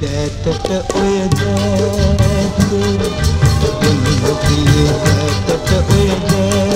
දෑතට ඔය දෑතේ දුන්නු පිය දෑතට ඔය දෑතේ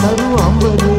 தரும் அம்பது